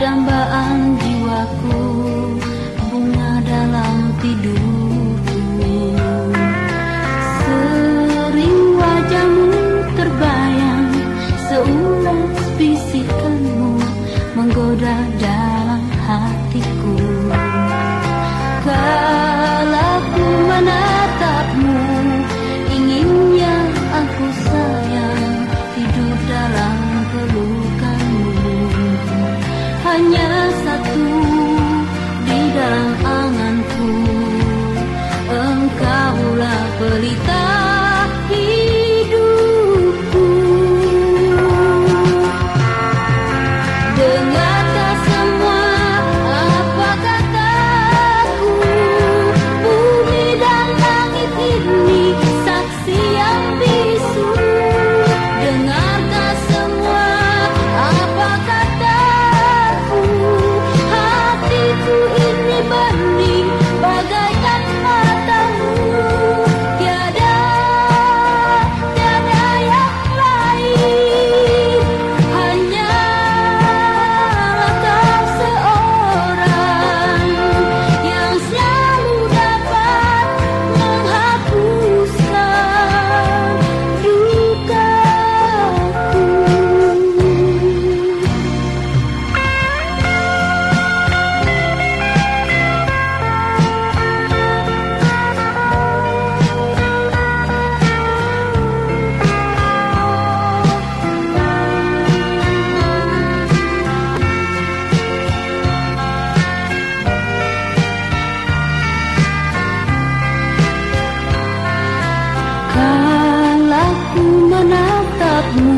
dambaan jiwaku bunga dalam tidur. Engkaulah pelita hidupku. Dengarkan semua apa kataku Bumi dan langit ini saksi yang bisu. Dengarkan semua apa kataku Hatiku ini ber tatapmu